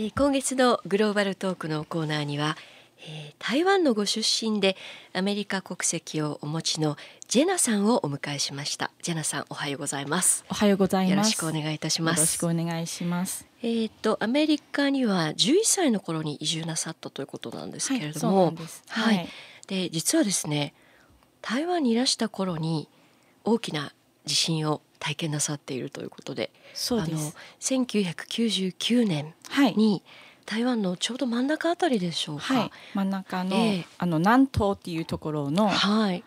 えー今月のグローバルトークのコーナーには、えー台湾のご出身でアメリカ国籍をお持ちのジェナさんをお迎えしましたジェナさんおはようございますおはようございます。よろしくお願いいたしまよろしすくお願いします。えー、とアメリカには11歳の頃に移住なさったということなんですけれども、はい。で実はですね台湾にいらした頃に大きな地震を体験なさっているということでそうです。あの1999年はい。に台湾のちょうど真ん中あたりでしょうか。はい。真ん中の、ええあの南東っていうところのはい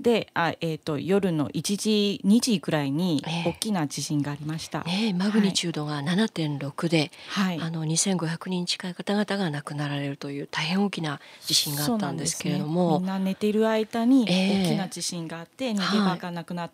で、あえっ、と夜の1時2時くらいにええ大きな地震がありました。ね、マグニチュードが7.6で、はい。あの2500人近い方々が亡くなられるという大変大きな地震があったんですけれども、ねみんな寝ている間にええ大きな地震があって、逃げ場がなくなっ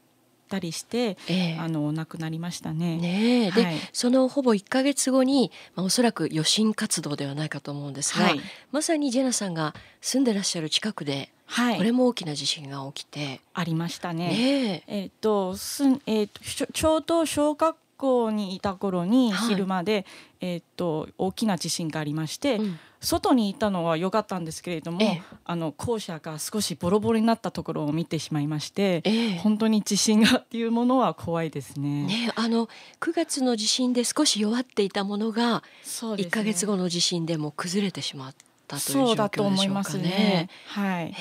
たりして、ええあの亡くなりましたね。ねえで、はいそのほぼ1ヶ月後に、まあ、おそらく余震活動ではないかと思うんですが、はい。まさにジェナさんが住んでらっしゃる近くで、はい。これも大きな地震が起きて、ありましたね。ねええっ、とすんえっ、としょちょうど小学校にいた頃にはい昼間で、えっ、と大きな地震がありまして、うん外にいたのは良かったんですけれども、ええあの校舎が少しボロボロになったところを見てしまいまして、ええ本当に地震がっていうものは怖いですね。ねえあの9月の地震で少し弱っていたものがね1ヶ月後の地震でも崩れてしまったというそうだと思いますねね。。はい。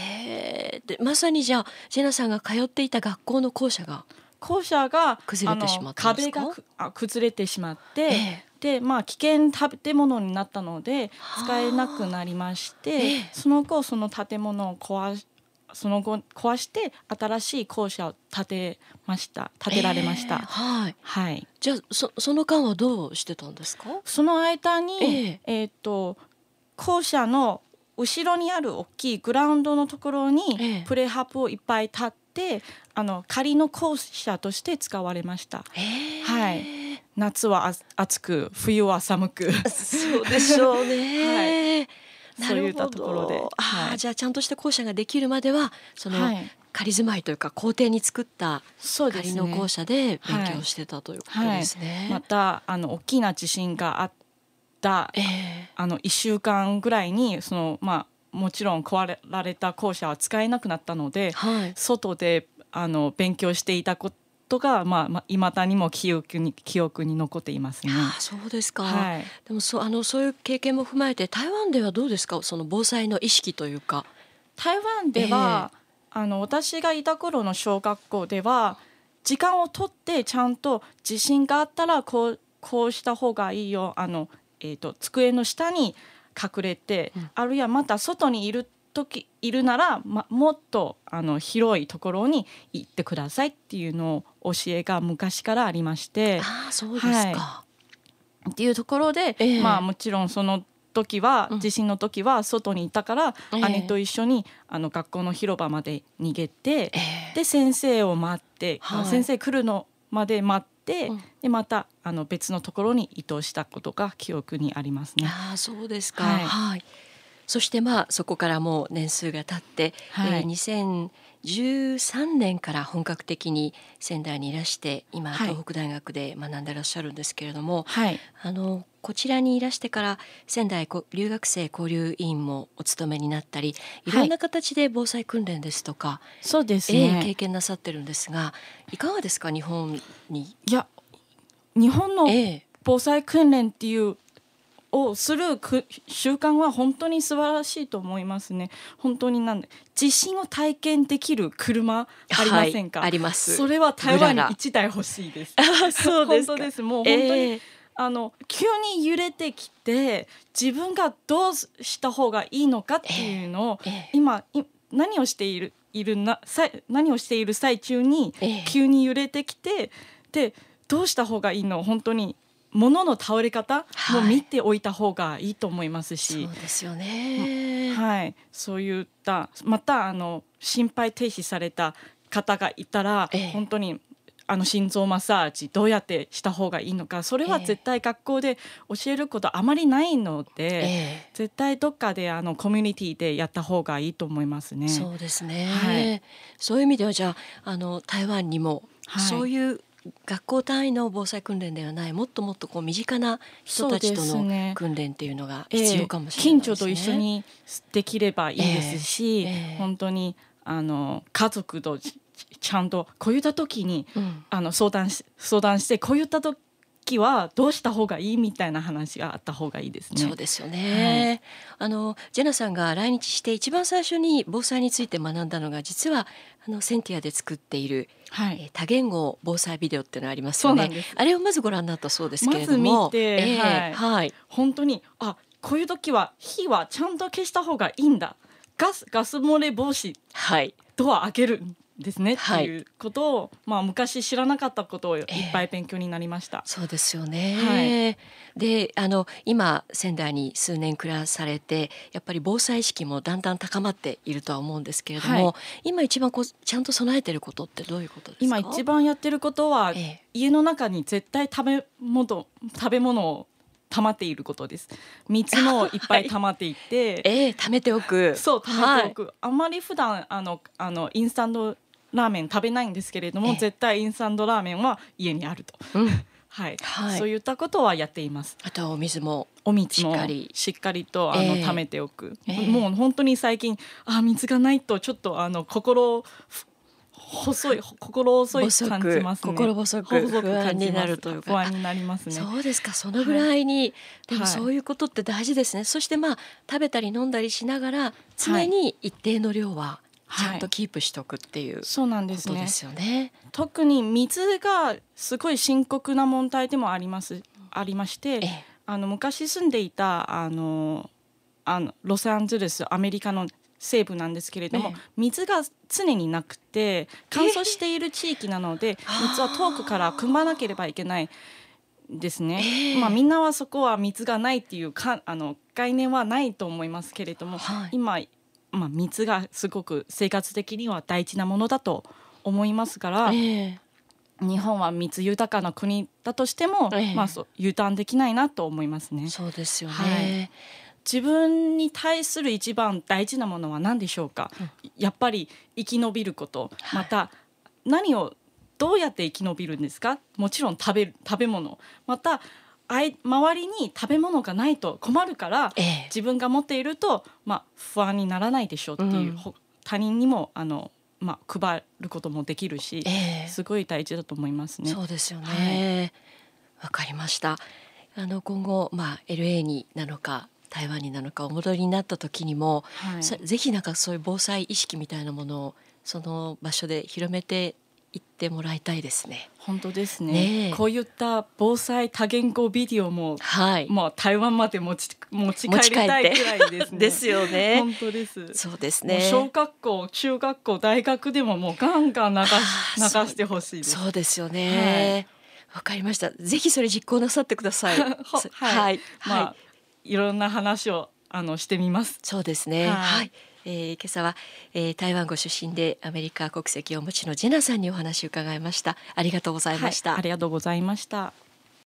でまさにじゃあジェナさんが通っていた学校の校舎が、校舎が崩れてしまった壁が崩れてしまって、ええ。でまあ危険建物になったのではあ。使えなくなりまして、ええ。その後その建物を壊しその後壊して新しい校舎を建てました。建てられました。ええ。はい。はい。じゃあそその間はどうしてたんですか？その間にええ。っ、と校舎の後ろにある大きいグラウンドのところにええ。プレハブをいっぱい立ってあの仮の校舎として使われました。はい。夏はあ暑く冬は寒く。そうでしょうね、なそういったところで。はい。じゃあちゃんとした校舎ができるまではその、はい。仮住まいというか校庭に作った仮の校舎で勉はい強してたということですね。またあの大きな地震があったええ。あの1週間ぐらいにそのまあもちろん壊られた校舎は使えなくなったのではい。外であの勉強していたことがまあまあ未だにも記憶に記憶に残っていますね。ああそうですか。はい。でもそうあのそういう経験も踏まえて台湾ではどうですか？その防災の意識というか。台湾では、あの私がいた頃の小学校では時間をとってちゃんと地震があったらこうこうした方がいいよあの、えー、と机の下に隠れて、うん。あるいはまた外にいる時いるなら、ま、もっとあの広いところに行ってくださいっていうのを教えが昔からありまして。ああそうですか。っていうところで、ええ。まあもちろんその時は、うん。地震の時は外にいたから、ええ。姉と一緒にあの学校の広場まで逃げて、ええ。で先生を待って、はい。先生来るのまで待って、うんでまたあの別のところに移動したことが記憶にありますね。ああそうですか。はいはい。そしてまあそこからもう年数が経って、はい。えー2013年から本格的に仙台にいらして今はい。東北大学で学んでらっしゃるんですけれども、はい、あのこちらにいらしてから仙台こ留学生交流委員もお務めになったりい。ろんな形で防災訓練ですとか、そうですええね。経験なさってるんですがいかがですか日本に？いや日本のええ。防災訓練っていうをするく習慣は本当に素晴らしいと思いますね。本当になんで地震を体験できる車ありませんか？はいあります。それは台湾に一台欲しいです。あそうですか本当です。もう本当に、ええあの急に揺れてきて自分がどうした方がいいのかっていうのを、ええ今い何をしているいるなさ何をしている最中にええ急に揺れてきてでどうした方がいいの？本当に物の倒れ方も見ておいた方がいいと思いますし、そうですよね。はい、そういったまたあの心肺停止された方がいたら、ええ。本当にあの心臓マッサージどうやってした方がいいのかそれはええ。絶対学校で教えることあまりないので、ええ。絶対どっかであのコミュニティでやった方がいいと思いますね。そうですね、はい。そういう意味ではじゃああの台湾にもはい。そういう学校単位の防災訓練ではないもっともっとこう身近な人たちとの訓練っていうのが必要かもしれないですね。近所と一緒にできればいいですし、ええええ。本当にあの家族とちちゃんとこういった時にうん。あの相談し相談してこういった時はどうした方がいいみたいな話があった方がいいですね。そうですよね、あのジェナさんが来日して一番最初に防災について学んだのが実はあのセンティアで作っている、はい。えー多言語防災ビデオっていうのがありますよね。あれをまずご覧になったそうですけれども。まず見てええはい。はい。本当にあこういう時は火はちゃんと消した方がいいんだ。ガスガス漏れ防止はい。ドア開ける。んですねってはいいうことを、まあ昔知らなかったことをいっぱい勉強になりました。そうですよね、はであの今仙台に数年暮らされてやっぱり防災意識もだんだん高まっているとは思うんですけれども、はい。今一番こうちゃんと備えてることってどういうことですか？今一番やってることは、ええ。家の中に絶対食べ物食べ物を溜まっていることです。水も い。っぱい溜まっていて、ええ貯めておく。そう溜めておく、あんまり普段あのあのインスタントラーメン食べないんですけれども、ええ。絶対インスタントラーメンは家にあると。はいうん。はい、はい。そういったことはやっています。あとはお水もお水もしっかりとあの、ええ貯めておく、ええ。もう本当に最近あ水がないとちょっとあの心ふ細い心細い感じますね。心細く不安になるというか。不安になりますね。そうですか。そのぐらいに、でもはいそういうことって大事ですね、そしてまあ食べたり飲んだりしながら常に一定の量はちゃんとキープしとくっていうこそうなんですね。とですよね。特に水がすごい深刻な問題でもありますありましてええ。あの昔住んでいたあのあのロサンゼルスアメリカの西部なんですけれども、ええ。水が常になくて乾燥している地域なので、あー水は遠くから汲まなければいけないですね、ええ。まあ、みんなはそこは水がないっていうかあの概念はないと思いますけれども、はい。今、まあ、水がすごく生活的には大事なものだと思いますから、ええ。日本は水豊かな国だとしても、ええ。まあ、そうーンできないなと思いますね。そうですよね。はい。自分に対する一番大事なものは何でしょうか、やっぱり生き延びること、はい。また何をどうやって生き延びるんですか？もちろん食べる食べ物。またあい周りに食べ物がないと困るからええ自分が持っていると、まあ、不安にならないでしょうっていう、うんほ他人にもあの、まあ、配ることもできるし、ええすごい大事だと思いますね。そうですよね。わ、かりました。あの今後まあ LA になのか台湾になのかお戻りになった時にも、はいさぜひなんかそういう防災意識みたいなものをその場所で広めていってもらいたいですね。本当ですねねえこういった防災多言語ビデオもはい。もう台湾まで持ち持ち帰りたいくらいですね。ですよね。本当です。そうですね。小学校、中学校、大学でももうガンガン流流してほしいです。そうですよね。わ、かりました。ぜひそれ実行なさってください。はいはい。まあ、はいい、ろんな話をあのしてみます。そうですね。はいはい。えー今朝は、えー台湾ご出身でアメリカ国籍をお持ちのジェナさんにお話を伺いました。ありがとうございました。はいありがとうございました。